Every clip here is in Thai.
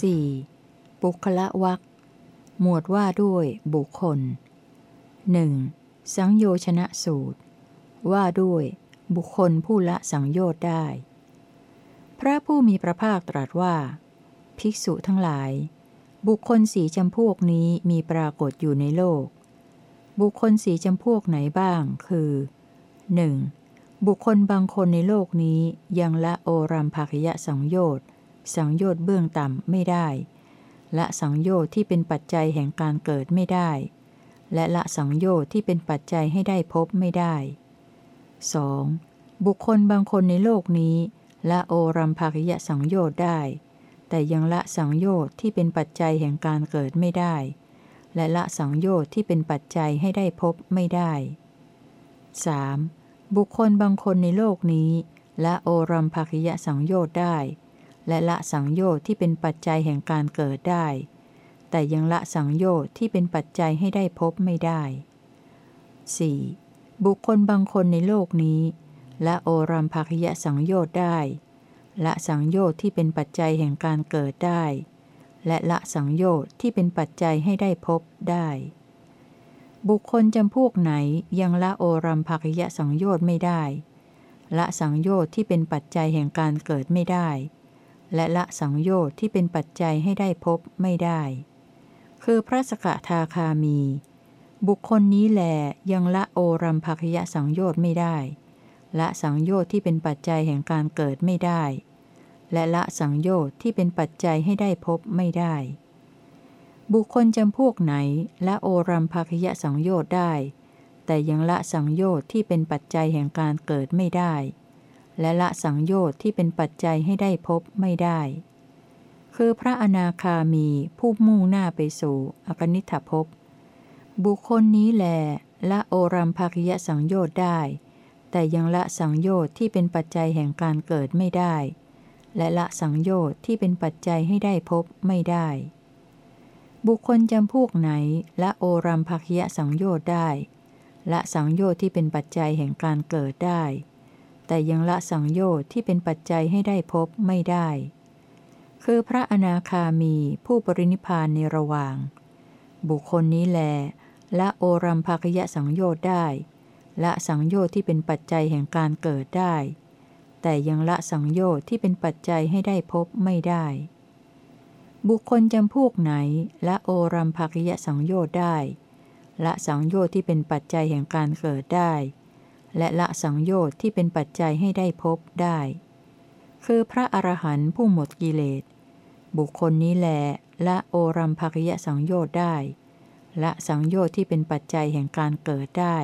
4. ปุคละวักหมวดว่าด้วยบุคคล 1. สังโยชนะสูตร ว่าด้วยบุคคลผู้ละสังโยชน์ได้ พระผู้มีพระภาคตรัสว่า ภิกษุทั้งหลาย บุคคลสีจำพวกนี้มีปรากฏอยู่ในโลก บุคคลสีจำพวกไหนบ้าง คือ 1. บุคคลบางคนในโลกนี้ยังละโอรัมภคยะสังโยชน์ สังโยชน์เบื้องต่ำไม่ได้ ละสังโยชน์ที่เป็นปัจจัยแห่งการเกิดไม่ได้ และละสังโยชน์ที่เป็นปัจจัยให้ได้พบไม่ได้ 2. บุคคลบางคนในโลกนี้ ละโอรัมภคยะสังโยชน์ได้ แต่ยังละสังโยชน์ที่เป็นปัจจัยแห่งการเกิดไม่ได้ และละสังโยชน์ที่เป็นปัจจัยให้ได้พบไม่ได้ 3. บุคคลบางคนในโลกนี้ ละโอรัมภคยะสังโยชน์ได้ และละสังโยชน์ที่เป็นปัจจัยแห่งการเกิดได้ แต่ยังละสังโยชน์ที่เป็นปัจจัยให้ได้พบไม่ได้ 4. บุคคลบางคนในโลกนี้ละโอรัมภคยะสังโยชน์ได้ ละสังโยชน์ที่เป็นปัจจัยแห่งการเกิดได้ และละสังโยชน์ที่เป็นปัจจัยให้ได้พบได้ บุคคลจำพวกไหนยังละโอรัมภคยะสังโยชน์ไม่ได้ ละสังโยชน์ที่เป็นปัจจัยแห่งการเกิดไม่ได้ และละสังโยชน์ที่เป็นปัจจัยให้ได้พบไม่ได้ คือพระสกทาคามี บุคคลนี้แหลยังละโอรัมภคยะสังโยชน์ไม่ได้ ละสังโยชน์ที่เป็นปัจจัยแห่งการเกิดไม่ได้ และละสังโยชน์ที่เป็นปัจจัยให้ได้พบไม่ได้ บุคคลจำพวกไหนละโอรัมภคยะสังโยชน์ได้ แต่ยังละสังโยชน์ที่เป็นปัจจัยแห่งการเกิดไม่ได้ และละสังโยชน์ที่เป็นปัจจัยให้ได้พบไม่ได้ คือพระอนาคามีผู้มุ่งหน้าไปสู่อกนิฐภพ บุคคลนี้แหลละโอรัมภคยสังโยชน์ได้ แต่ยังละสังโยชน์ที่เป็นปัจจัยแห่งการเกิดไม่ได้ และละสังโยชน์ที่เป็นปัจจัยให้ได้พบไม่ได้ บุคคลจำพวกไหนละโอรัมภคยสังโยชน์ได้ ละสังโยชน์ที่เป็นปัจจัยแห่งการเกิดได้ แต่ยังละสังโยชน์ที่เป็นปัจจัยให้ได้พบไม่ได้ คือพระอนาคามีผู้ปรินิพานในระหว่าง บุคคลนี้แลละโอรัมภคยะสังโยชน์ได้ละสังโยชน์ที่เป็นปัจจัยแห่งการเกิดได้ แต่ยังละสังโยชน์ที่เป็นปัจจัยให้ได้พบไม่ได้ บุคคลจำพวกไหนละโอรัมภคยะสังโยชน์ได้ละสังโยชน์ที่เป็นปัจจัยแห่งการเกิดได้ และละสังโยชน์ที่เป็นปัจจัยให้ได้พบได้ คือพระอรหันต์ผู้หมดกิเลส บุคคลนี้แหละละโอรัมภกยะสังโยชน์ได้ ละสังโยชน์ที่เป็นปัจจัยแห่งการเกิดได้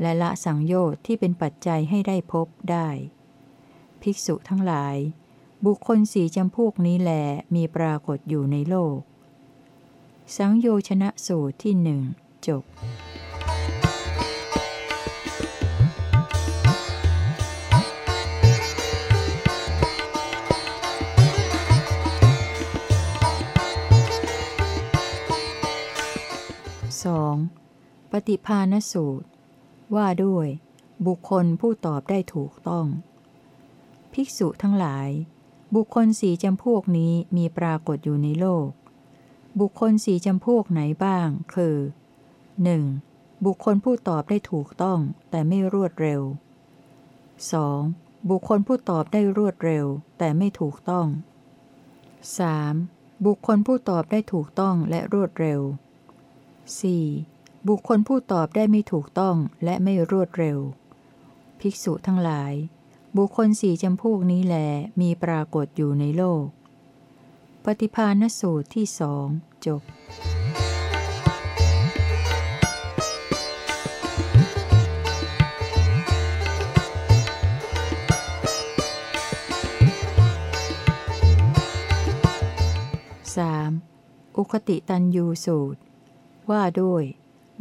และละสังโยชน์ที่เป็นปัจจัยให้ได้พบได้ ภิกษุทั้งหลาย บุคคลสี่จำพวกนี้แหลมีปรากฏอยู่ในโลก สังโยชนะสูตรที่หนึ่งจบ 2. ปฏิภาณสูตร ว่าด้วย บุคคลผู้ตอบได้ถูกต้อง ภิกษุทั้งหลาย บุคคลสี่จำพวกนี้มีปรากฏอยู่ในโลก บุคคลสี่จำพวกไหนบ้าง คือ 1. บุคคลผู้ตอบได้ถูกต้อง แต่ไม่รวดเร็ว 2. บุคคลผู้ตอบได้รวดเร็ว แต่ไม่ถูกต้อง 3. บุคคลผู้ตอบได้ถูกต้องและรวดเร็ว 4. บุคคลผู้ตอบได้ไม่ถูกต้องและไม่รวดเร็ว ภิกษุทั้งหลาย บุคคลสี่จำพวกนี้แลมีปรากฏอยู่ในโลก ปฏิภาณสูตรที่สองจบสามอุคติตันยูสูตร ว่าด้วย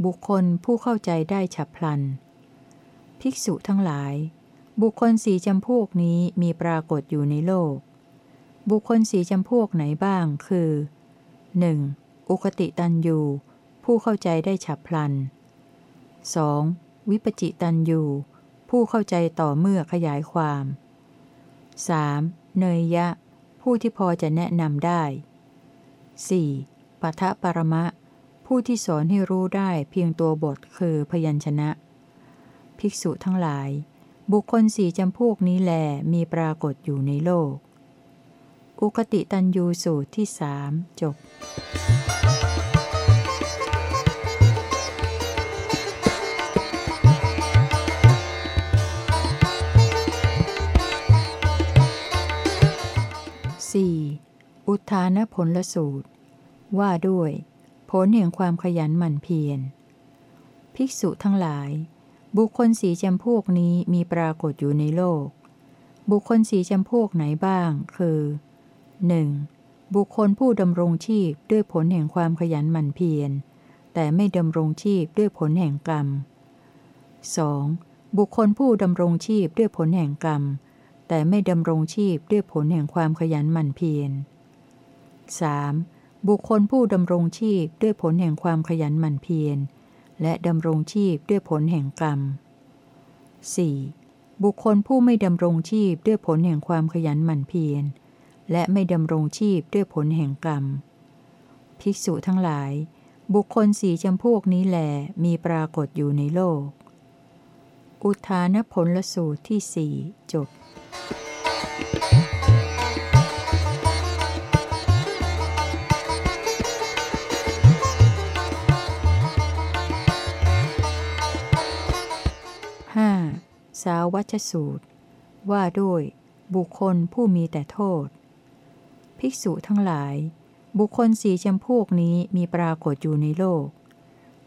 บุคคลผู้เข้าใจได้ฉับพลัน ภิกษุทั้งหลาย บุคคลสีจำพวกนี้มีปรากฏอยู่ในโลก บุคคลสีจำพวกไหนบ้างคือ 1. อุคติตันยูผู้เข้าใจได้ฉับพลัน 2. วิปจิตันยูผู้เข้าใจต่อเมื่อขยายความ 3. เนยยะ ผู้ที่พอจะแนะนำได้ 4. ปัทะปรมะ ผู้ที่สอนให้รู้ได้เพียงตัวบทคือพยัญชนะ ภิกษุทั้งหลาย บุคคลสี่จำพวกนี้แหลมีปรากฏอยู่ในโลก อุคติตันยูสูตรที่สามจบ 4. อุทานผลลสูตร ว่าด้วย ผลแห่งความขยันหมั่นเพียร ภิกษุทั้งหลาย บุคคลสีจำพวกนี้มีปรากฏอยู่ในโลก บุคคลสีจำพวกไหนบ้าง คือ 1. บุคคลผู้ดำรงชีพด้วยผลแห่งความขยันหมั่นเพียร แต่ไม่ดำรงชีพด้วยผลแห่งกรรม 2. บุคคลผู้ดำรงชีพด้วยผลแห่งกรรม แต่ไม่ดำรงชีพด้วยผลแห่งความขยันหมั่นเพียร 3. บุคคลผู้ดำรงชีพด้วยผลแห่งความขยันหมั่นเพียร และดำรงชีพด้วยผลแห่งกรรม 4. บุคคลผู้ไม่ดำรงชีพด้วยผลแห่งความขยันหมั่นเพียร และไม่ดำรงชีพด้วยผลแห่งกรรม ภิกษุทั้งหลาย บุคคลสี่จำพวกนี้แหลมีปรากฏอยู่ในโลก อุทานผลลสูตรที่สี่จบ สาวัชสูตร ว่าด้วยบุคคลผู้มีแต่โทษ ภิกษุทั้งหลาย บุคคลสี่จำพวกนี้มีปรากฏอยู่ในโลก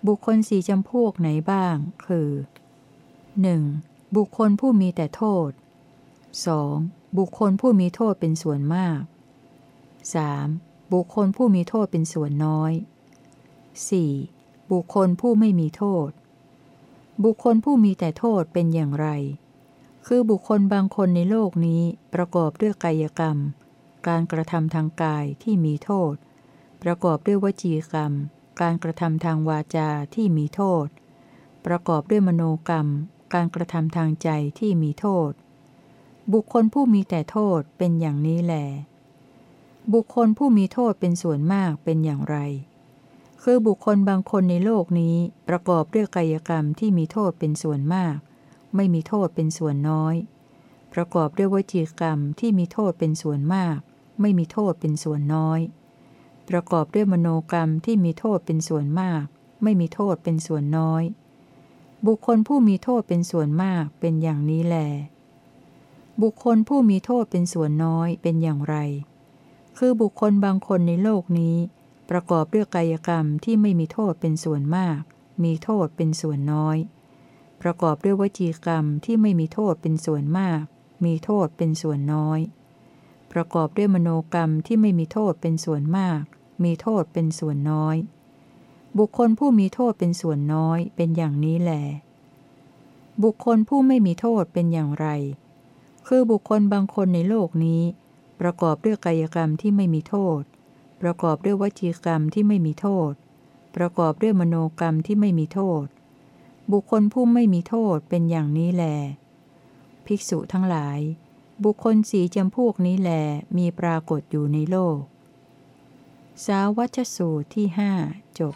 บุคคลสี่จำพวกไหนบ้าง คือ 1. บุคคลผู้มีแต่โทษ 2. บุคคลผู้มีโทษเป็นส่วนมาก 3. บุคคลผู้มีโทษเป็นส่วนน้อย 4. บุคคลผู้ไม่มีโทษ บุคคลผู้มีแต่โทษเป็นอย่างไร คือบุคคลบางคนในโลกนี้ประกอบด้วยกายกรรม การกระทำทางกายที่มีโทษ ประกอบด้วยวจีกรรม การกระทำทางวาจาที่มีโทษ ประกอบด้วยมโนกรรม การกระทำทางใจที่มีโทษ บุคคลผู้มีแต่โทษเป็นอย่างนี้แหลบุคคลผู้มีโทษเป็นส่วนมากเป็นอย่างไร คือบุคคลบางคนในโลกนี้ประกอบด้วยกายกรรมที่มีโทษเป็นส่วนมาก ไม่มีโทษเป็นส่วนน้อย ประกอบด้วยวจีกรรมที่มีโทษเป็นส่วนมาก ไม่มีโทษเป็นส่วนน้อย ประกอบด้วยมโนกรรมที่มีโทษเป็นส่วนมาก ไม่มีโทษเป็นส่วนน้อย บุคคลผู้มีโทษเป็นส่วนมากเป็นอย่างนี้แหละบุคคลผู้มีโทษเป็นส่วนน้อยเป็นอย่างไร คือบุคคลบางคนในโลกนี้ ประกอบด้วยกายกรรมที่ไม่มีโทษเป็นส่วนมาก มีโทษเป็นส่วนน้อย ประกอบด้วยวจีกรรมที่ไม่มีโทษเป็นส่วนมาก มีโทษเป็นส่วนน้อย ประกอบด้วยมโนกรรมที่ไม่มีโทษเป็นส่วนมาก มีโทษเป็นส่วนน้อย บุคคลผู้มีโทษเป็นส่วนน้อยเป็นอย่างนี้แหลบุคคลผู้ไม่มีโทษเป็นอย่างไร คือบุคคลบางคนในโลกนี้ ประกอบด้วยกายกรรมที่ไม่มีโทษ ประกอบด้วยวจีกรรมที่ไม่มีโทษ ประกอบด้วยมโนกรรมที่ไม่มีโทษ บุคคลผู้ไม่มีโทษเป็นอย่างนี้แล ภิกษุทั้งหลาย บุคคลสีจำพวกนี้แลมีปรากฏอยู่ในโลก สาวัชสูตรที่หจบ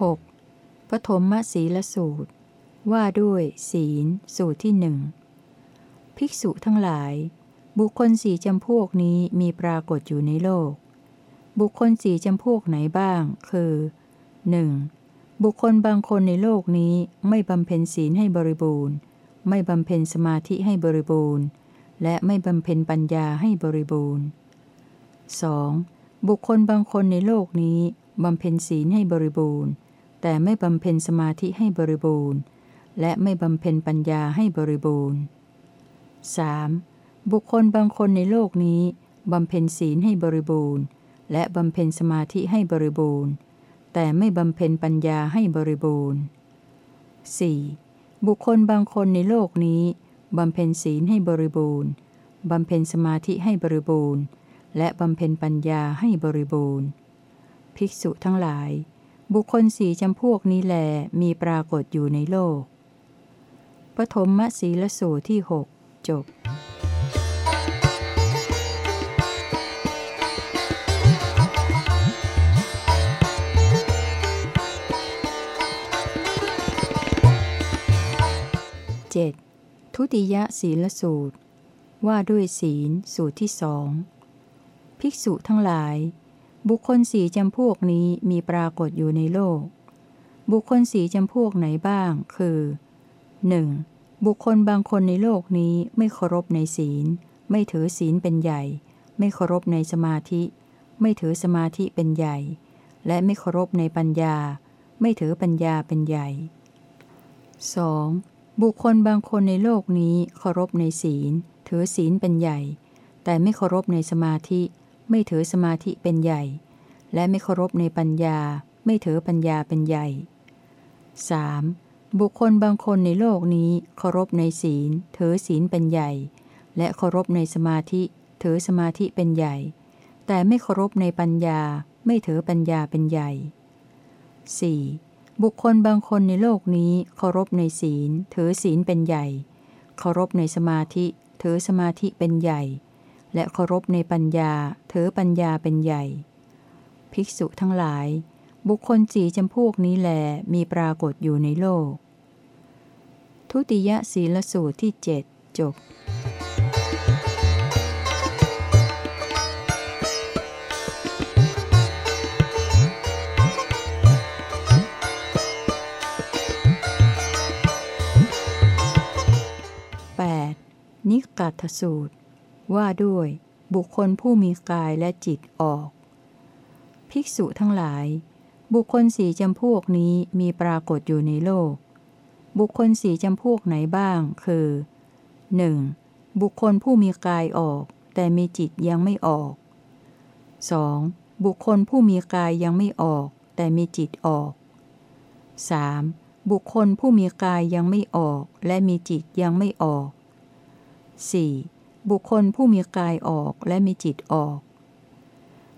6. ปฐมศีลสูตร ว่าด้วยศีล สูตรที่หนึ่งภิกษุทั้งหลาย บุคคลสี่จำพวกนี้มีปรากฏอยู่ในโลก บุคคลสี่จำพวกไหนบ้าง คือ 1. บุคคลบางคนในโลกนี้ไม่บำเพ็ญศีลให้บริบูรณ์ ไม่บำเพ็ญสมาธิให้บริบูรณ์ และไม่บำเพ็ญปัญญาให้บริบูรณ์ 2. บุคคลบางคนในโลกนี้บำเพ็ญศีลให้บริบูรณ์ แต่ไม่บำเพ็ญสมาธิให้บริบูรณ์ และไม่บำเพ็ญปัญญาให้บริบูรณ์ 3. บุคคลบางคนในโลกนี้บำเพ็ญศีลให้บริบูรณ์ และบำเพ็ญสมาธิให้บริบูรณ์ แต่ไม่บำเพ็ญปัญญาให้บริบูรณ์ 4. บุคคลบางคนในโลกนี้บำเพ็ญศีลให้บริบูรณ์บำเพ็ญสมาธิให้บริบูรณ์ และบำเพ็ญปัญญาให้บริบูรณ์ ภิกษุทั้งหลาย บุคคลสี่จำพวกนี้แลมีปรากฏอยู่ในโลก ปฐมมศีลสูตรที่หกจบ 7. ทุติยศีลสูตร ว่าด้วยศีลสูตรที่สองภิกษุทั้งหลาย บุคคลสี่จำพวกนี้มีปรากฏอยู่ในโลก บุคคลสี่จำพวกไหนบ้าง คือ 1. บุคคลบางคนในโลกนี้ไม่เคารพในศีล ไม่ถือศีลเป็นใหญ่ ไม่เคารพในสมาธิ ไม่ถือสมาธิเป็นใหญ่ และไม่เคารพในปัญญา ไม่ถือปัญญาเป็นใหญ่ 2. บุคคลบางคนในโลกนี้เคารพในศีล ถือศีลเป็นใหญ่ แต่ไม่เคารพในสมาธิ ไม่ถือสมาธิเป็นใหญ่ และไม่เคารพในปัญญา ไม่ถือปัญญาเป็นใหญ่ 3. บุคคลบางคนในโลกนี้เคารพในศีล ถือศีลเป็นใหญ่ และเคารพในสมาธิ ถือสมาธิเป็นใหญ่ แต่ไม่เคารพในปัญญา ไม่ถือปัญญาเป็นใหญ่ 4. บุคคลบางคนในโลกนี้เคารพในศีล ถือศีลเป็นใหญ่ เคารพในสมาธิ ถือสมาธิเป็นใหญ่ และเคารพในปัญญาถือปัญญาเป็นใหญ่ ภิกษุทั้งหลาย บุคคลสี่จำพวกนี้แลมีปรากฏอยู่ในโลก ทุติยศีลสูตรที่เจ็ดจบนิกัตสูตร ว่าด้วย บุคคลผู้มีกายและจิตออก ภิกษุทั้งหลาย บุคคลสี่จำพวกนี้มีปรากฏอยู่ในโลก บุคคลสี่จำพวกไหนบ้าง คือ 1. บุคคลผู้มีกายออก แต่มีจิตยังไม่ออก 2. บุคคลผู้มีกายยังไม่ออก แต่มีจิตออก 3. บุคคลผู้มีกายยังไม่ออก และมีจิตยังไม่ออก 4. บุคคลผู้มีกายออกและมีจิตออก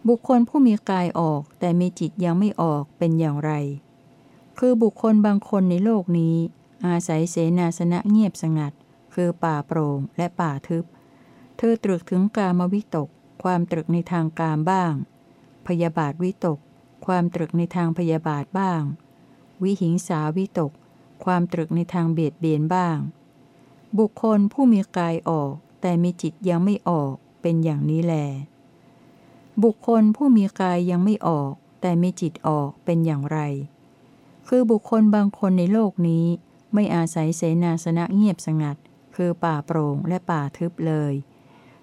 บุคคลผู้มีกายออกแต่มีจิตยังไม่ออกเป็นอย่างไร คือบุคคลบางคนในโลกนี้ อาศัยเสนาสนะเงียบสงัด คือป่าโปร่งและป่าทึบ เธอตรึกถึงกามวิตก ความตรึกในทางกามบ้าง พยาบาทวิตก ความตรึกในทางพยาบาทบ้าง วิหิงสาวิตก ความตรึกในทางเบียดเบียนบ้างบุคคลผู้มีกายออก แต่มีจิตยังไม่ออกเป็นอย่างนี้แล บุคคลผู้มีกายยังไม่ออก แต่มีจิตออกเป็นอย่างไร คือบุคคลบางคนในโลกนี้ไม่อาศัยเสนาสนะเงียบสงัด คือป่าโปร่งและป่าทึบเลย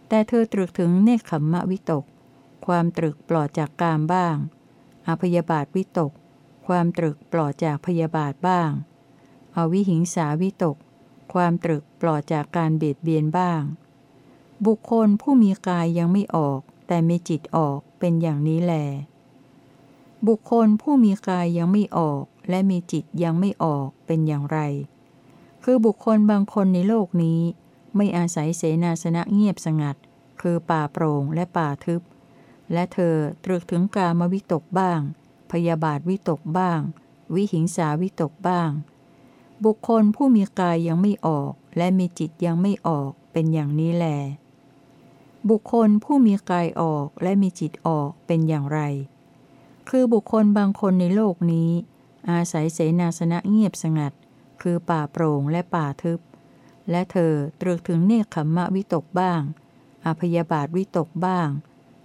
แต่เธอตรึกถึงเนคขมมะวิตก ความตรึกปลอดจากกามบ้างอพยาบาทวิตก ความตรึกปลอดจากพยาบาทบ้าง อวิหิงสาวิตก ความตรึกปลอดจากการเบียดเบียนบ้าง บุคคลผู้มีกายยังไม่ออก แต่มีจิตออกเป็นอย่างนี้แล บุคคลผู้มีกายยังไม่ออก และมีจิตยังไม่ออกเป็นอย่างไร คือบุคคลบางคนในโลกนี้ ไม่อาศัยเสนาสนะเงียบสงัด คือป่าโปร่งและป่าทึบ และเธอตรึกถึงกามวิตกบ้าง พยาบาทวิตกบ้าง วิหิงสาวิตกบ้าง บุคคลผู้มีกายยังไม่ออก และมีจิตยังไม่ออกเป็นอย่างนี้แล บุคคลผู้มีกายออกและมีจิตออกเป็นอย่างไร คือบุคคลบางคนในโลกนี้ อาศัยเสนาสนะเงียบสงัด คือป่าโปร่งและป่าทึบ และเธอตรึกถึงเนคขมมะวิตกบ้างอพยาบาทวิตกบ้าง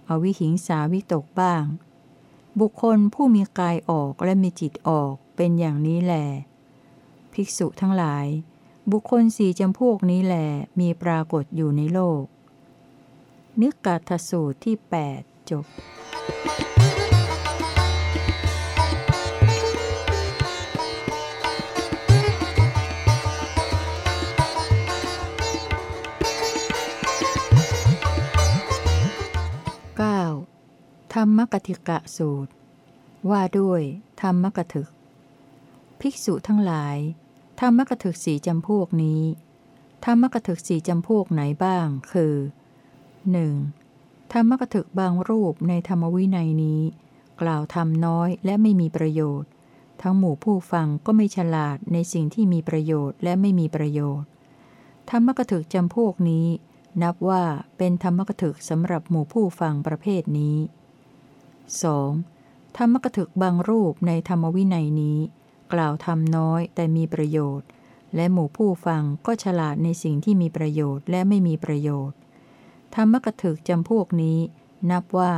อวิหิงสาวิตกบ้าง บุคคลผู้มีกายออกและมีจิตออกเป็นอย่างนี้แหลภิกษุทั้งหลาย บุคคลสี่จำพวกนี้แหลมีปรากฏอยู่ในโลก นึกกาทสูตรที่ 8 จบธรรมกติกะสูตร ว่าด้วย ธรรมกถึก ภิกษุทั้งหลาย ธรรมกถึกสี่จำพวกนี้ ธรรมกถึกสี่จำพวกไหนบ้าง คือ 1. ธรรมกถึกบางรูปในธรรมวินัยนี้ กล่าวทำน้อยและไม่มีประโยชน์ ทั้งหมู่ผู้ฟังก็ไม่ฉลาดในสิ่งที่มีประโยชน์และไม่มีประโยชน์ ธรรมกถึกจำพวกนี้ นับว่าเป็นธรรมกถึกสำหรับหมู่ผู้ฟังประเภทนี้ 2. ธรรมกถึกบางรูปในธรรมวินัยนี้ กล่าวทำน้อยแต่มีประโยชน์ และหมู่ผู้ฟังก็ฉลาดในสิ่งที่มีประโยชน์และไม่มีประโยชน์ ธรรมกถึกจำพวกนี้ นับว่า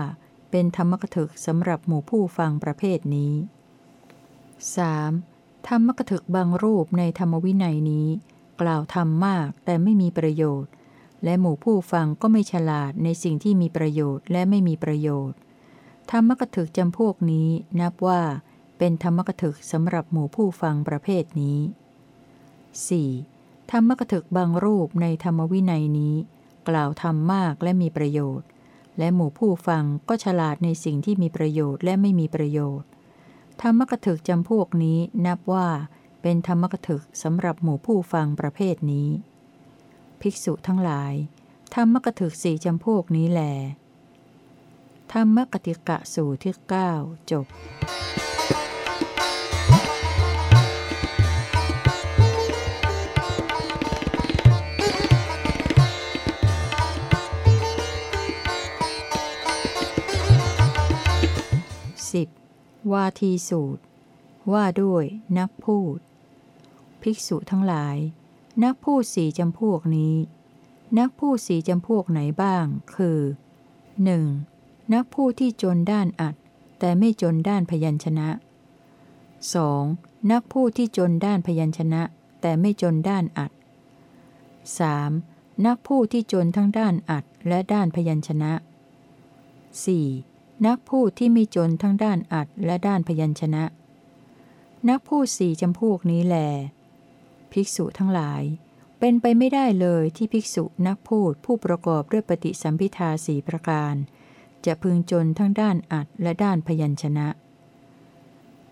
เป็นธรรมกถึกสำหรับหมู่ผู้ฟังประเภทนี้ 3. ธรรมกถึกบางรูปในธรรมวินัยนี้ กล่าวทำมากแต่ไม่มีประโยชน์ และหมู่ผู้ฟังก็ไม่ฉลาดในสิ่งที่มีประโยชน์และไม่มีประโยชน์ ธรรมกถึกจำพวกนี้นับว่าเป็นธรรมกถึกสำหรับหมู่ผู้ฟังประเภทนี้ 4. ธรรมกถึกบางรูปในธรรมวินัยนี้ กล่าวทำมากและมีประโยชน์ และหมู่ผู้ฟังก็ฉลาดในสิ่งที่มีประโยชน์และไม่มีประโยชน์ ธรรมกถึกจำพวกนี้นับว่าเป็นธรรมกถึกสำหรับหมู่ผู้ฟังประเภทนี้ ภิกษุทั้งหลาย ธรรมกถึกสี่จำพวกนี้แหลธรรมกติกะสูตรที่ 9 จบ 10. วาทีสูตร ว่าด้วยนักพูด ภิกษุทั้งหลาย นักพูดสี่จำพวกนี้ นักพูดสี่จำพวกไหนบ้าง คือ 1. นักพูดที่จนด้านอัด แต่ไม่จนด้านพยัญชนะ 2. นักพูดที่จนด้านพยัญชนะ แต่ไม่จนด้านอัด 3. นักพูดที่จนทั้งด้านอัดและด้านพยัญชนะ 4. นักพูดที่ไม่จนทั้งด้านอัดและด้านพยัญชนะ นักพูดสี่จำพวกนี้แหลภิกษุทั้งหลาย เป็นไปไม่ได้เลยที่ภิกษุนักพูดผู้ประกอบด้วยปฏิสัมพิทาสี่ประการ จะพึงจนทั้งด้านอัดและด้านพยัญชนะ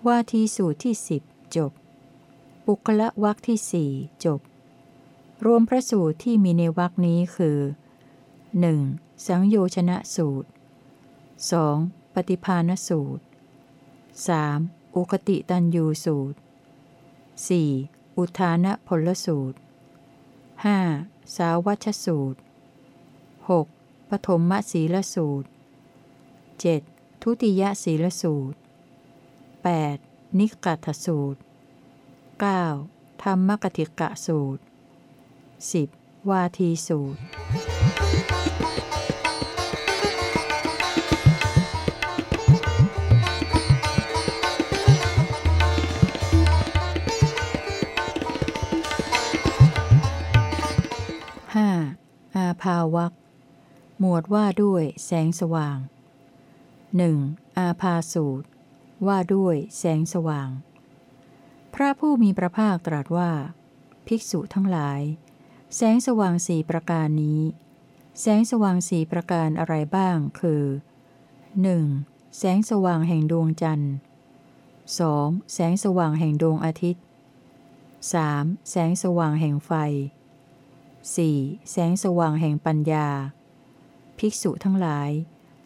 ว่าทีสูตรที่สิบจบ ปุคละวักที่สี่จบ รวมพระสูตรที่มีในวักนี้คือ 1. สังโยชนะสูตร 2. ปฏิภาณสูตร 3. อุคติตันยูสูตร 4. อุทานะพลสูตร 5. สาวัชสูตร 6. ปฐมศีลสูตร 7. ทุติยศีลสูตร 8. นิกัตสูตร 9. ธรรมกติกะสูตร 10. วาทีสูตราภาวักหมวดว่าด้วยแสงสว่าง 1. อาภาสูตร ว่าด้วยแสงสว่าง พระผู้มีพระภาคตรัสว่า ภิกษุทั้งหลาย แสงสว่างสี่ประการนี้ แสงสว่างสี่ประการอะไรบ้างคือ 1. แสงสว่างแห่งดวงจันทร์ 2. แสงสว่างแห่งดวงอาทิตย์ 3. แสงสว่างแห่งไฟ 4. แสงสว่างแห่งปัญญา ภิกษุทั้งหลาย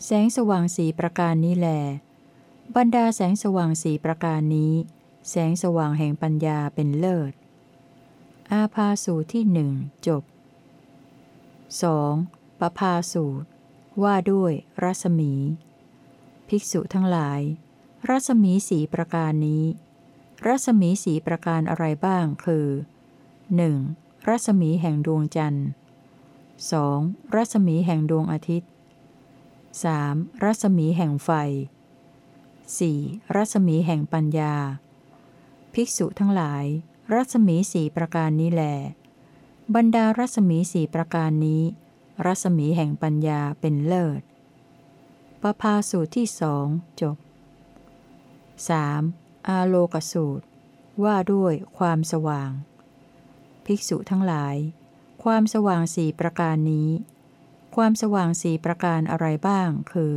แสงสว่างสีประการนี้แล บรรดาแสงสว่างสีประการนี้ แสงสว่างแห่งปัญญาเป็นเลิศ อาพาสูตรที่หนึ่งจบ 2. ปภาสูตร ว่าด้วยรัศมี ภิกษุทั้งหลาย รัศมีสีประการนี้ รัศมีสีประการอะไรบ้างคือ 1. รัศมีแห่งดวงจันทร์ 2. รัศมีแห่งดวงอาทิตย์ 3. รัศมีแห่งไฟ 4. รัศมีแห่งปัญญา ภิกษุทั้งหลาย รัศมีสี่ประการนี้แหลบรรดารัศมีสี่ประการนี้ รัศมีแห่งปัญญาเป็นเลิศประภาสูตรที่สองจบ 3. อาโลกสูตร ว่าด้วยความสว่าง ภิกษุทั้งหลาย ความสว่างสี่ประการนี้ ความสว่างสี่ประการอะไรบ้าง คือ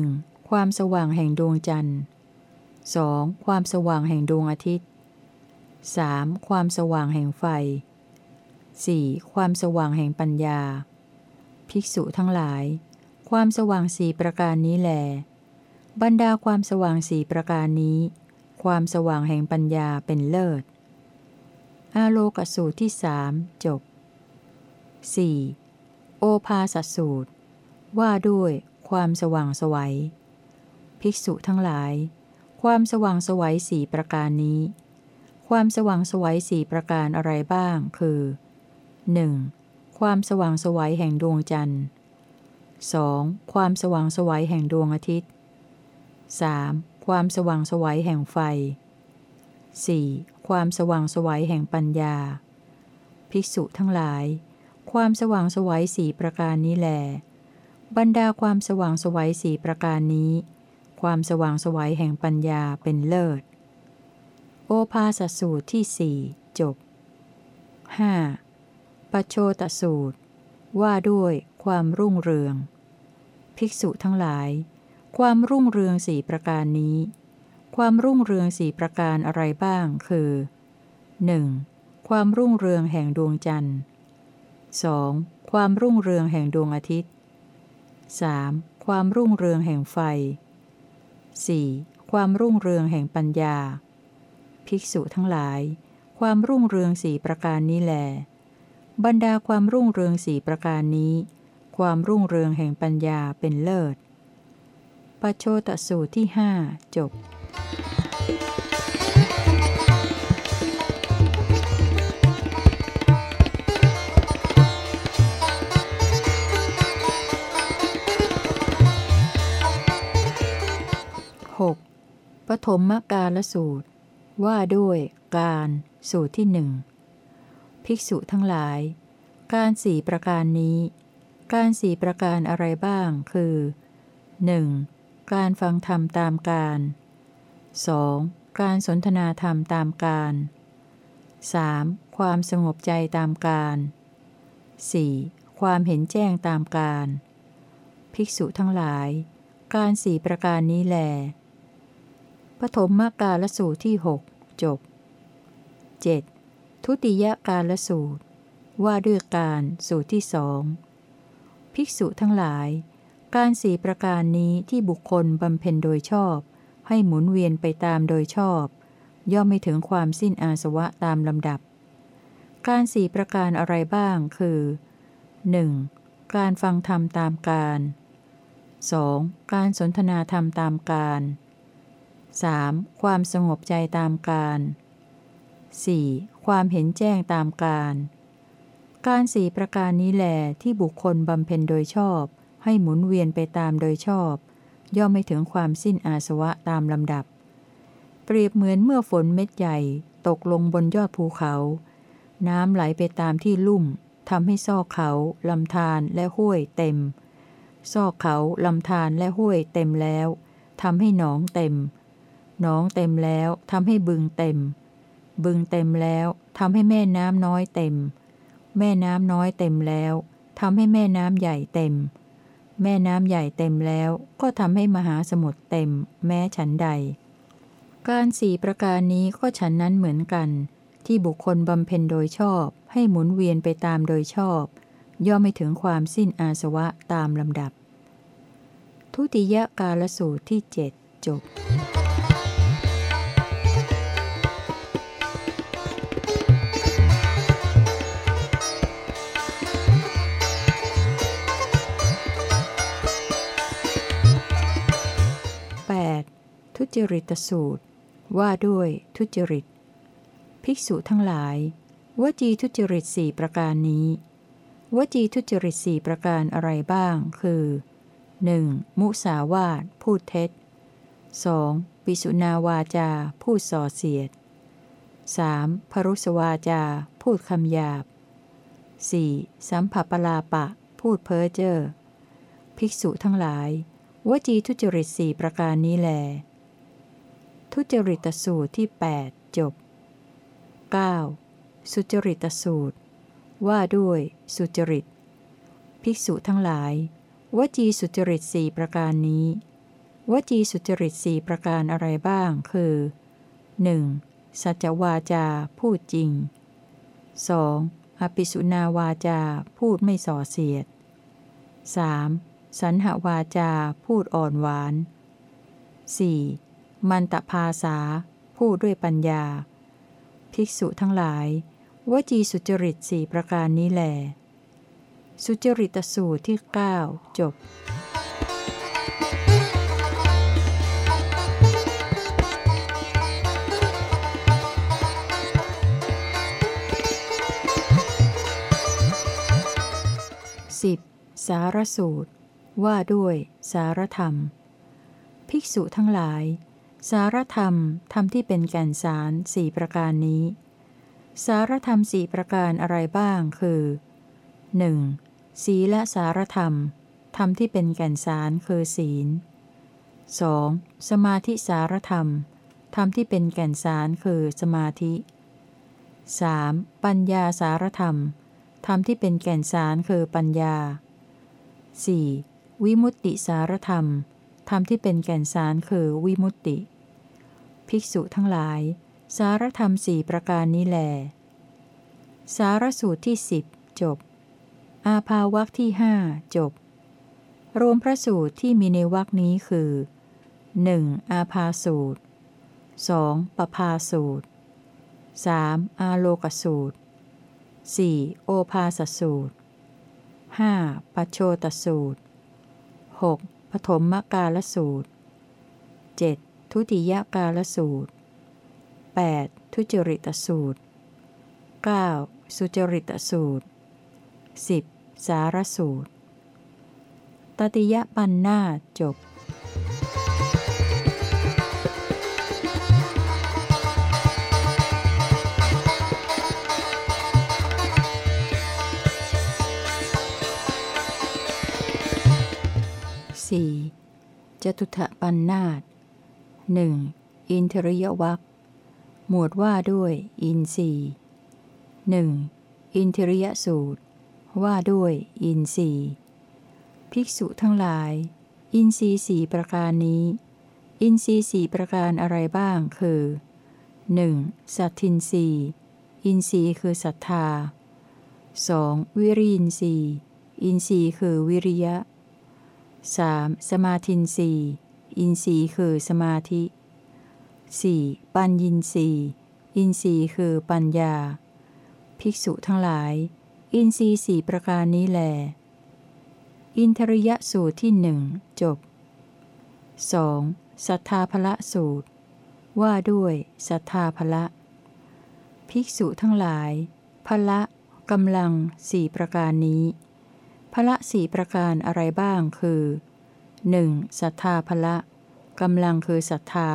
1. ความสว่างแห่งดวงจันทร์ 2. ความสว่างแห่งดวงอาทิตย์ 3. ความสว่างแห่งไฟ 4. ความสว่างแห่งปัญญา ภิกษุทั้งหลาย ความสว่างสี่ประการนี้แหลบรรดาความสว่างสี่ประการนี้ ความสว่างแห่งปัญญาเป็นเลิศ อาโลกสูตรที่สามจบ 4. โอภาสสูตร ว่าด้วยความสว่างสวัย ภิกษุทั้งหลาย ความสว่างสวัยสี่ประการนี้ ความสว่างสวัยสี่ประการอะไรบ้าง คือ 1. ความสว่างสวัยแห่งดวงจันทร์ 2. ความสว่างสวัยแห่งดวงอาทิตย์ 3. ความสว่างสวัยแห่งไฟ 4. ความสว่างสวัยแห่งปัญญา ภิกษุทั้งหลาย ความสว่างสวัยสี่ประการนี้แหลบรรดาความสว่างสวัยสี่ประการนี้ ความสว่างสวัยแห่งปัญญาเป็นเลิศ โอภาสสูตรที่สี่จบ 5. ปโชตสูตร ว่าด้วยความรุ่งเรือง ภิกษุทั้งหลาย ความรุ่งเรืองสี่ประการนี้ ความรุ่งเรืองสี่ประการอะไรบ้าง คือ 1. ความรุ่งเรืองแห่งดวงจันทร์ 2. ความรุ่งเรืองแห่งดวงอาทิตย์ 3. ความรุ่งเรืองแห่งไฟ 4. ความรุ่งเรืองแห่งปัญญา ภิกษุทั้งหลาย ความรุ่งเรืองสี่ประการนี้แหลบรรดาความรุ่งเรืองสี่ประการนี้ ความรุ่งเรืองแห่งปัญญาเป็นเลิศปโชตสูตรที่หจบ ฐมกาลสูตร ว่าด้วยการสูตรที่หนึ่งภิกษุทั้งหลาย การสี่ประการนี้ การสี่ประการอะไรบ้างคือ 1. การฟังธรรมตามการ 2. การสนทนาธรรมตามการ 3. ความสงบใจตามการ 4. ความเห็นแจ้งตามการ ภิกษุทั้งหลาย การสี่ประการนี้แหล ปฐมกาลสูตรที่หกจบ 7. ทุติยกาลสูตร ว่าด้วยการสูตรที่สองภิกษุทั้งหลาย การสี่ประการนี้ที่บุคคลบำเพ็ญโดยชอบ ให้หมุนเวียนไปตามโดยชอบ ย่อมไม่ถึงความสิ้นอาสวะตามลำดับ การสี่ประการอะไรบ้างคือ 1. การฟังธรรมตามการ 2. การสนทนาธรรมตามการ 3. ความสงบใจตามการ 4. ความเห็นแจ้งตามการ การสี่ประการนี้แหลที่บุคคลบำเพ็ญโดยชอบ ให้หมุนเวียนไปตามโดยชอบ ย่อมไม่ถึงความสิ้นอาสวะตามลำดับ เปรียบเหมือนเมื่อฝนเม็ดใหญ่ตกลงบนยอดภูเขา น้ำไหลไปตามที่ลุ่มทำให้ซอกเขาลำธารและห้วยเต็ม ซอกเขาลำธารและห้วยเต็มแล้วทำให้หนองเต็ม นองเต็มแล้วทำให้บึงเต็ม บึงเต็มแล้วทำให้แม่น้ำน้อยเต็ม แม่น้ำน้อยเต็มแล้วทำให้แม่น้ำใหญ่เต็ม แม่น้ำใหญ่เต็มแล้วก็ทำให้มหาสมุทรเต็ม แม้ฉันใด การสี่ประการนี้ก็ฉันนั้นเหมือนกัน ที่บุคคลบำเพ็ญโดยชอบ ให้หมุนเวียนไปตามโดยชอบ ย่อมไม่ถึงความสิ้นอาสวะตามลำดับ ทุติยกาลสูตรที่เจ็ดจบ จริตสูตร ว่าด้วยทุจริต ภิกษุทั้งหลาย วจีทุจริตสี่ประการนี้ วจีทุจริตสี่ประการอะไรบ้าง คือ 1. มุสาวาทพูดเท็จ 2. ปิสุนาวาจา พูดส่อเสียด 3. พรุสวาจา พูดคำหยาบ 4. สัมผัปลาปะ พูดเพ้อเจ้อภิกษุทั้งหลาย วจีทุจริตสี่ประการนี้แล ทุจริตสูตรที่ 8 จบ 9. สุจริตสูตร ว่าด้วยสุจริต ภิกษุทั้งหลาย วจีสุจริตสี่ประการนี้ วจีสุจริตสี่ประการอะไรบ้าง คือ 1. สัจวาจาพูดจริง 2. อภิสุนาวาจาพูดไม่ส่อเสียด 3. สันหวาจาพูดอ่อนหวาน 4. มันตภาษา พูดด้วยปัญญา ภิกษุทั้งหลาย วจีสุจริตสี่ประการนี้แหลสุจริตสูตรที่ 9 จบ 10. สารสูตร ว่าด้วยสารธรรม ภิกษุทั้งหลาย สารธรรมธรรมที่เป็นแก่นสารสี่ประการนี้ สารธรรมสี่ประการอะไรบ้างคือ 1. ศีลสารธรรมธรรมที่เป็นแก่นสารคือศีล 2. สมาธิสารธรรมธรรมที่เป็นแก่นสารคือสมาธิ 3. ปัญญาสารธรรมธรรมที่เป็นแก่นสารคือปัญญา 4. วิมุตติสารธรรมธรรมที่เป็นแก่นสารคือวิมุตติ ภิกษุทั้งหลาย สารธรรมสี่ประการนี้แหลสารสูตรที่สิบจบ อาภาวักที่ห้าจบ รวมพระสูตรที่มีในวักนี้คือ 1. อาภาสูตร 2. ปภาสูตร 3. อาโลกสูตร 4. โอภาสสูตร 5. ปัโชตสูตร 6. ปฐมมกาลสูตร 7. ทุติยกาลสูตร 8. ทุจริตสูตร 9. สุจริตสูตร 10. สารสูตร ตติยปันนาจบ 4. จตุถปันนาต หนึ่งอินทริยวัคหมวดว่าด้วย อินทรีหนึ่งอินทริยสูตร ว่าด้วย อินทรีย์ภิกษุทั้งหลาย อินทรีย์สี่ประการนี้ อินทรีย์สี่ประการอะไรบ้างคือ 1. สัทธินทรีย์อินทรีย์คือศรัทธา 2. วิริยินทรีย์อินทรีย์คือวิริยะ 3. สมาธินทรีย์ อินทรีย์คือสมาธิ 4. ปัญญินทรีย์อินทรีย์คือปัญญา ภิกษุทั้งหลาย อินทรีย์สี่ประการนี้แล อินทริยสูตรที่หนึ่งจบ 2. สัทธาภละสูตร ว่าด้วยสัทธาภละ ภิกษุทั้งหลายภละกำลังสี่ประการนี้พละสี่ประการอะไรบ้างคือ 1. ศรัทธาพละกำลังคือศรัทธา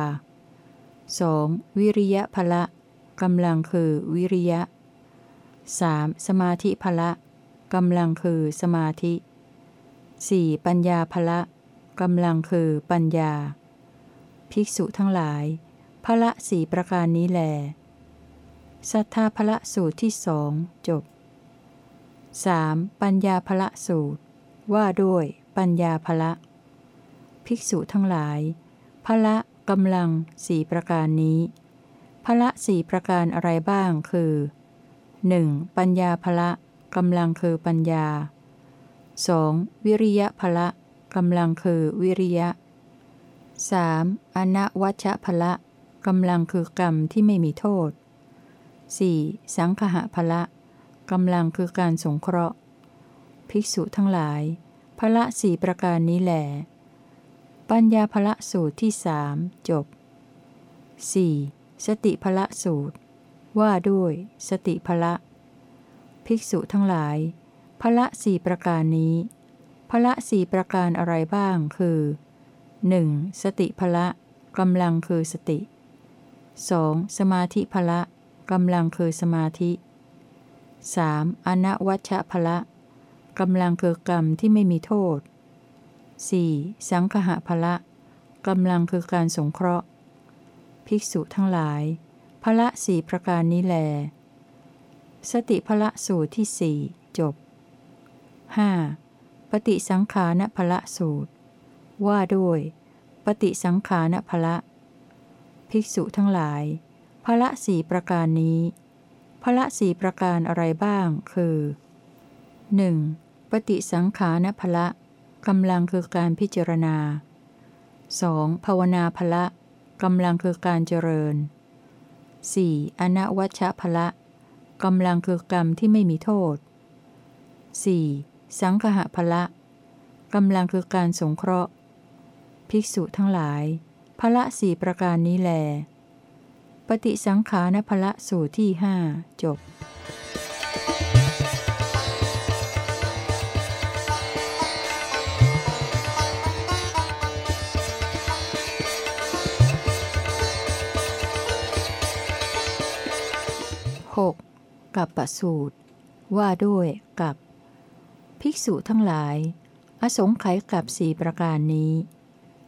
2. วิริยะพละกำลังคือวิริยะ 3. สมาธิพละกำลังคือสมาธิ 4. ปัญญาพละกำลังคือปัญญา ภิกษุทั้งหลายพละสี่ประการนี้แลศรัทธาพละสูตรที่สองจบ 3. ปัญญาภละสูตร ว่าด้วยปัญญาภละ ภิกษุทั้งหลายภละกำลังสี่ประการนี้ภละสี่ประการอะไรบ้างคือ 1. ปัญญาภละกำลังคือปัญญา 2. วิริยะภละกำลังคือวิริยะ 3. อนวัชภละกำลังคือกรรมที่ไม่มีโทษ 4. สังคหะภละกำลังคือการสงเคราะห์ ภิกษุทั้งหลายพระสี่ประการนี้แหละ ปัญญาพระสูตรที่สามจบ 4. สติพระสูตร ว่าด้วย สติพระภิกษุทั้งหลายพระสี่ประการนี้พระสี่ประการอะไรบ้างคือ 1. สติพละกำลังคือสติ 2. สมาธิพละกำลังคือสมาธิ 3. อนวัชพละกำลังคือกรรมที่ไม่มีโทษ 4. สังคหะพละกำลังคือการสงเคราะห์ ภิกษุทั้งหลายพละสี่ประการนี้แล สติพละสูตรที่สี่จบ 5. ปฏิสังขารพละสูตร ว่าด้วย ปฏิสังขารพละ ภิกษุทั้งหลายพละสี่ประการนี้พละสี่ประการอะไรบ้าง คือ 1. ปฏิสังขานพละ กำลังคือการพิจารณา 2. ภาวนาภละกำลังคือการเจริญ 4. อนวัชพละกำลังคือกรรมที่ไม่มีโทษ 4. สังคหะละกำลังคือการสงเคราะห์ ภิกษุทั้งหลายพละสี่ประการนี้แล ปฏิสังขารพละสูตรที่หจบ 6. กับประสูตร ว่าด้วยกับ ภิกษุทั้งหลาย อสงไขยกับสี่ประการนี้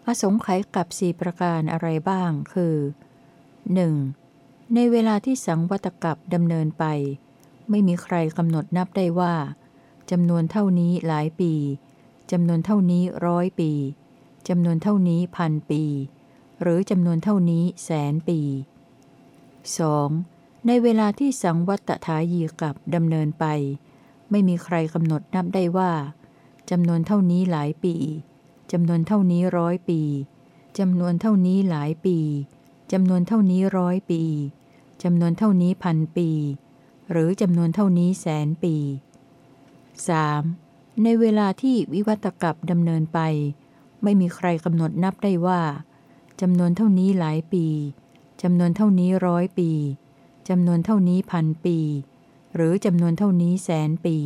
อสงไขยกับสี่ประการอะไรบ้างคือ 1. ในเวลาที่สังวัตกับดำเนินไป ไม่มีใครกำหนดนับได้ว่าจำนวนเท่านี้หลายปีจำนวนเท่านี้ร้อยปีจำนวนเท่านี้พันปี หรือจำนวนเท่านี้แสนปี 2. ในเวลาที่สังวัตถายีกับดำเนินไป ไม่มีใครกำหนดนับได้ว่าจำนวนเท่านี้หลายปีจำนวนเท่านี้ร้อยปีจำนวนเท่านี้หลายปีจำนวนเท่านี้ร้อยปีจำนวนเท่านี้พันปี หรือจำนวนเท่านี้แสนปี 3. ในเวลาที่วิวัตกับดำเนินไป ไม่มีใครกำหนดนับได้ว่าจำนวนเท่านี้หลายปีจำนวนเท่านี้ร้อยปี จำนวนเท่านี้พันปี หรือจำนวนเท่านี้แสนปี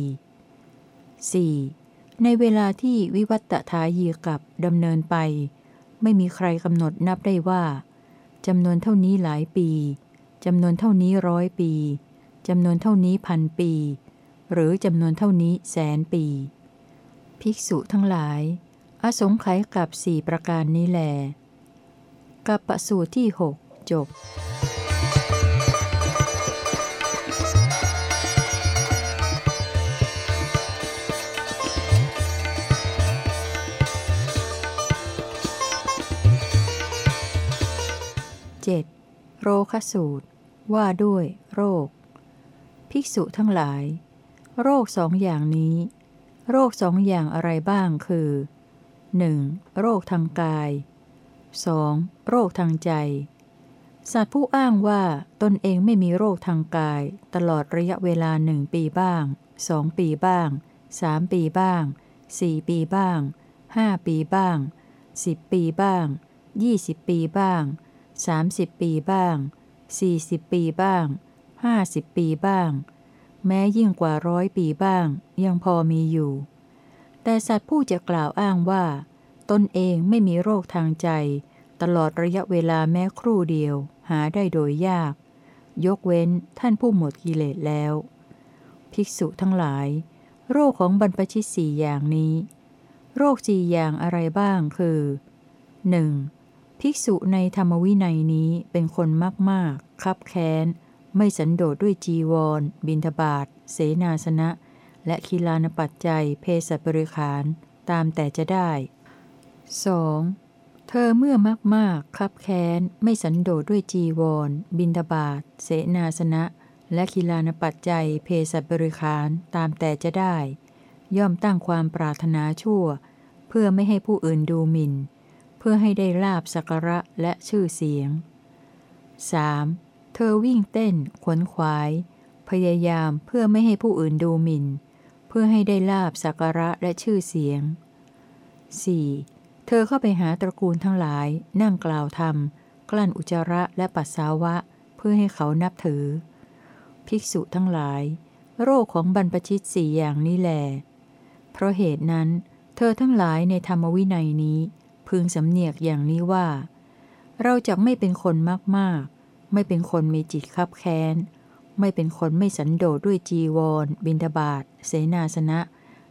4. ในเวลาที่วิวัตถายีกับดำเนินไป ไม่มีใครกำหนดนับได้ว่าจำนวนเท่านี้หลายปีจำนวนเท่านี้ร้อยปีจำนวนเท่านี้พันปี หรือจำนวนเท่านี้แสนปี ภิกษุทั้งหลาย อสงไขยกับสี่ประการนี้แล กับประสูตรที่หกจบ 7. โรคสูตร ว่าด้วย โรค ภิกษุทั้งหลาย โรคสองอย่างนี้ โรคสองอย่างอะไรบ้างคือ 1. โรคทางกาย 2. โรคทางใจ สัตว์ผู้อ้างว่าตนเองไม่มีโรคทางกาย ตลอดระยะเวลาหนึ่งปีบ้างสองปีบ้างสามปีบ้างสี่ปีบ้างห้าปีบ้างสิบปีบ้างยี่สิบปีบ้าง สามสิบปีบ้างสี่สิบปีบ้างห้าสิบปีบ้าง แม้ยิ่งกว่าร้อยปีบ้าง ยังพอมีอยู่ แต่สัตว์ผู้จะกล่าวอ้างว่า ตนเองไม่มีโรคทางใจ ตลอดระยะเวลาแม้ครู่เดียว หาได้โดยยาก ยกเว้นท่านผู้หมดกิเลสแล้ว ภิกษุทั้งหลาย โรคของบรรพชิตสี่อย่างนี้ โรคสี่อย่างอะไรบ้างคือ 1. ภิกษุในธรรมวินัยนี้เป็นคนมากมากคับแค้น ไม่สันโดษด้วยจีวร บินทบาทเสนาสนะ และคีลานปัจจัย เพศบริขาร ตามแต่จะได้ 2. เธอเมื่อมากมากคับแค้น ไม่สันโดษด้วยจีวร บินทบาทเสนาสนะ และคีลานปัจจัย เพศบริขารตามแต่จะได้ ย่อมตั้งความปรารถนาชั่ว เพื่อไม่ให้ผู้อื่นดูหมิน่น เพื่อให้ได้ลาบสักระและชื่อเสียง 3. เธอวิ่งเต้น ขวนขวาย พยายามเพื่อไม่ให้ผู้อื่นดูหมิน่น เพื่อให้ได้ลาบสักระและชื่อเสียง 4. เธอเข้าไปหาตระกูลทั้งหลาย นั่งกล่าวธรรม กลั้นอุจจาระและปัสสาวะ เพื่อให้เขานับถือ ภิกษุทั้งหลาย โรคของบรรพชิตสี่อย่างนี้แหลเพราะเหตุนั้น เธอทั้งหลายในธรรมวินัยนี้ พึงสำเนียกอย่างนี้ว่า เราจะไม่เป็นคนมากมากไม่เป็นคนมีจิตคับแค้น ไม่เป็นคนไม่สันโดษด้วยจีวร บินทบาทเสนาสนะ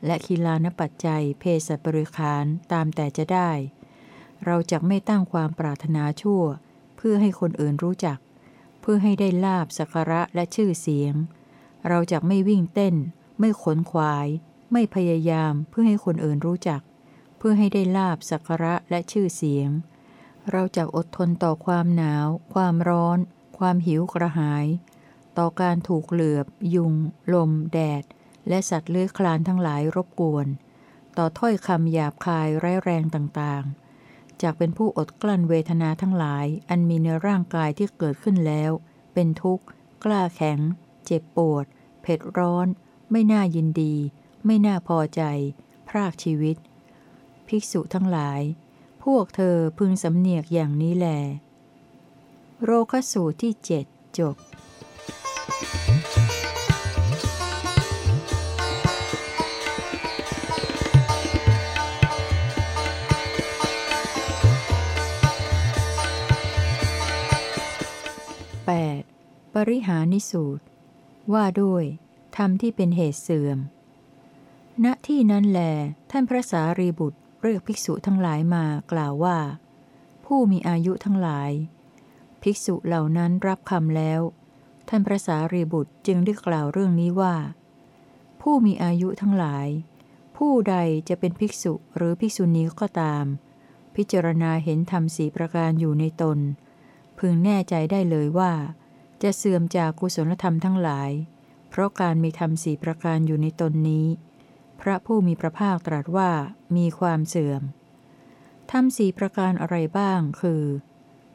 และคีลานปัจจัย เพศบริขารตามแต่จะได้ เราจะไม่ตั้งความปรารถนาชั่ว เพื่อให้คนอื่นรู้จัก เพื่อให้ได้ลาบสักระและชื่อเสียง เราจะไม่วิ่งเต้น ไม่ขนขวาย ไม่พยายามเพื่อให้คนอื่นรู้จัก เพื่อให้ได้ลาบสักระและชื่อเสียง เราจะอดทนต่อความหนาว ความร้อน ความหิวกระหาย ต่อการถูกเหลือบ ยุง ลม แดด และสัตว์เลื้อยคลานทั้งหลายรบกวน ต่อถ้อยคำหยาบคายร้แรงต่างๆ จากเป็นผู้อดกลั้นเวทนาทั้งหลาย อันมีในร่างกายที่เกิดขึ้นแล้ว เป็นทุกข์ กล้าแข็ง เจ็บปวด เผ็ดร้อน ไม่น่ายินดี ไม่น่าพอใจ พรากชีวิต ภิกษุทั้งหลาย พวกเธอพึงสำเนียกอย่างนี้แล โรคสูตรที่เจ็ดจบ 8. ปริหานิสูตร ว่าด้วยธรรมที่เป็นเหตุเสื่อม ณที่นั้นแล ท่านพระสารีบุตร เรียกภิกษุทั้งหลายมากล่าวว่า ผู้มีอายุทั้งหลาย ภิกษุเหล่านั้นรับคำแล้ว ท่านพระสารีบุตรจึงได้กล่าวเรื่องนี้ว่า ผู้มีอายุทั้งหลาย ผู้ใดจะเป็นภิกษุหรือภิกษุณีก็ตาม พิจารณาเห็นธรรมสีประการอยู่ในตน พึงแน่ใจได้เลยว่า จะเสื่อมจากกุศลธรรมทั้งหลาย เพราะการมีธรรมสีประการอยู่ในตนนี้ พระผู้มีพระภาคตรัสว่ามีความเสื่อมธรรมสีประการอะไรบ้างคือ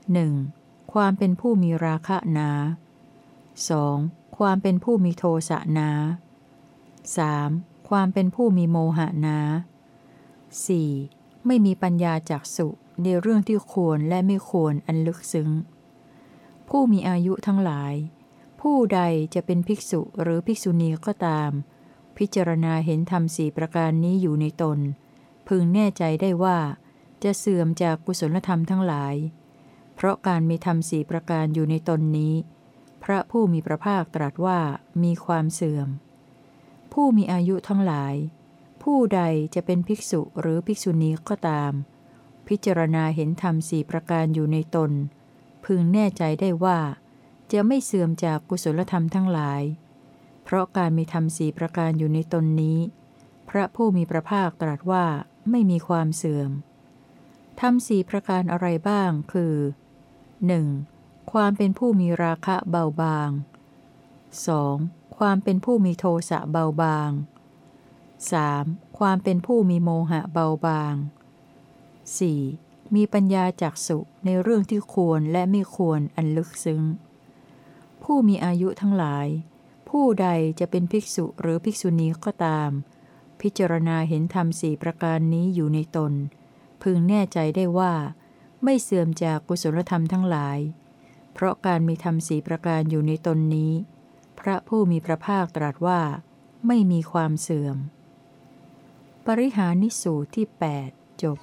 1. ความเป็นผู้มีราคะนา 2. ความเป็นผู้มีโทสะนา 3. ความเป็นผู้มีโมหะนา 4. ไม่มีปัญญาจากสุในเรื่องที่ควรและไม่ควรอันลึกซึ้ง ผู้มีอายุทั้งหลาย ผู้ใดจะเป็นภิกษุหรือภิกษุณีก็ตาม พิจารณาเห็นธรรมสี่ประการนี้อยู่ในตน พึงแน่ใจได้ว่า จะเสื่อมจากกุศลธรรมทั้งหลาย เพราะการมีธรรมสี่ประการอยู่ในตนนี้ พระผู้มีพระภาคตรัสว่ามีความเสื่อม ผู้มีอายุทั้งหลาย ผู้ใดจะเป็นภิกษุหรือภิกษุณีก็ตาม พิจารณาเห็นธรรมสี่ประการอยู่ในตน พึงแน่ใจได้ว่า จะไม่เสื่อมจากกุศลธรรมทั้งหลาย เพราะการมีธรรมสี่ประการอยู่ในตนนี้ พระผู้มีพระภาคตรัสว่าไม่มีความเสื่อมธรรมสี่ประการอะไรบ้างคือ 1. ความเป็นผู้มีราคะเบาบาง 2. ความเป็นผู้มีโทสะเบาบาง 3. ความเป็นผู้มีโมหะเบาบาง 4. มีปัญญาจักสุในเรื่องที่ควรและไม่ควรอันลึกซึ้ง ผู้มีอายุทั้งหลาย ผู้ใดจะเป็นภิกษุหรือภิกษุณีก็ตาม พิจารณาเห็นธรรมสี่ประการนี้อยู่ในตน พึงแน่ใจได้ว่า ไม่เสื่อมจากกุศลธรรมทั้งหลาย เพราะการมีธรรมสี่ประการอยู่ในตนนี้ พระผู้มีพระภาคตรัสว่า ไม่มีความเสื่อม ปริหานิสูตรที่ 8 จบ